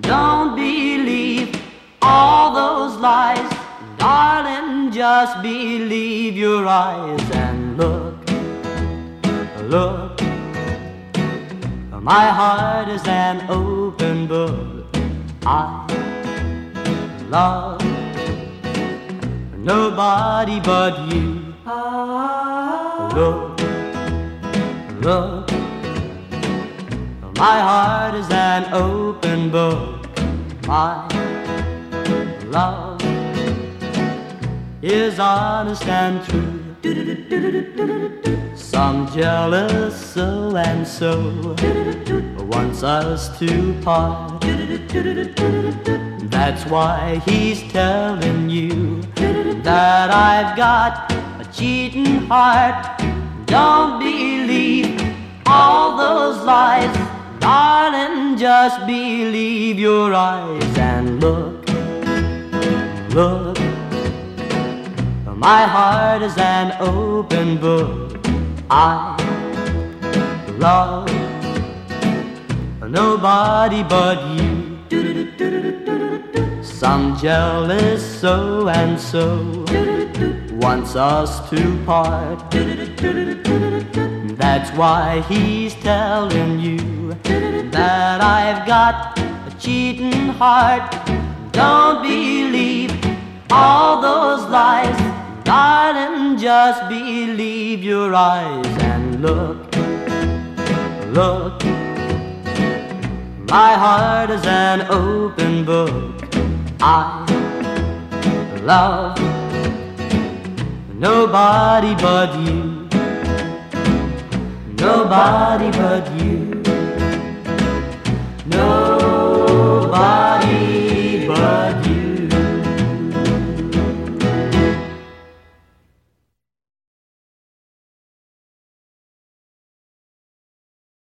Don't believe all those lies. Darling, just believe your eyes and look, look. My heart is an open book. I love nobody but you. Look, look. My heart is an open book. My love is honest and true. Some jealous so and so wants us to part. That's why he's telling you that I've got a cheating heart. Don't believe all those lies, darling. Just believe your eyes and look, look. My heart is an open book. I love nobody but you. Some jealous so and so wants us to part. That's why he's telling got a cheating heart. Don't believe all those lies, darling. Just believe your eyes and look, look. My heart is an open book. I love nobody but you. Nobody but you.